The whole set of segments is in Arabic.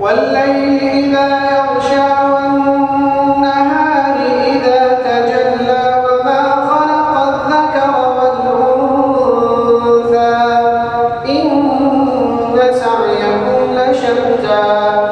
والليل إذا يغشى والنهار إذا تجلى وما خلق الذكر والأنثى إن سعيكم لشتى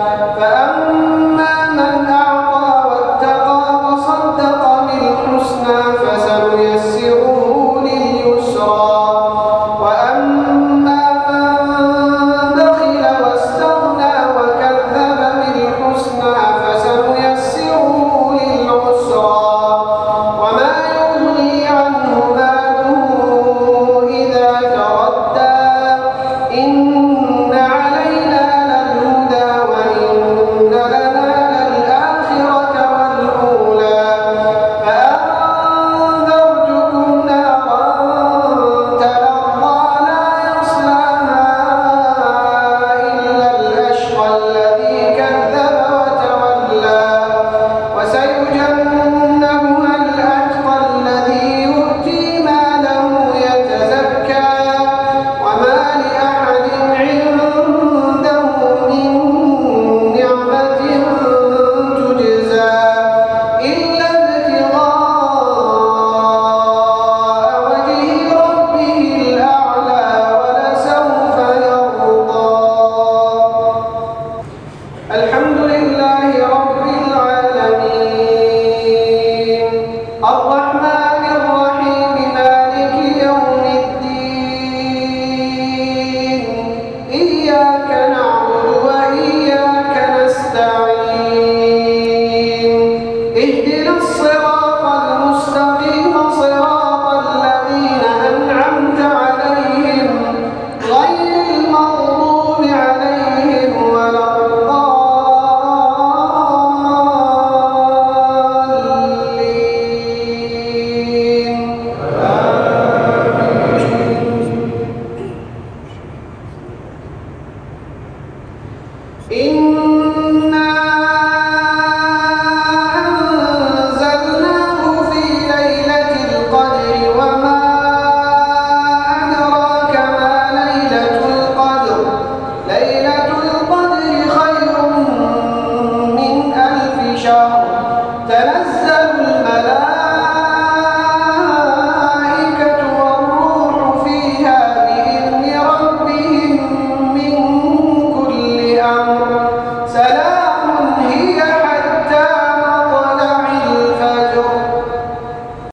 الرحمن الرحيم مالك يوم إياك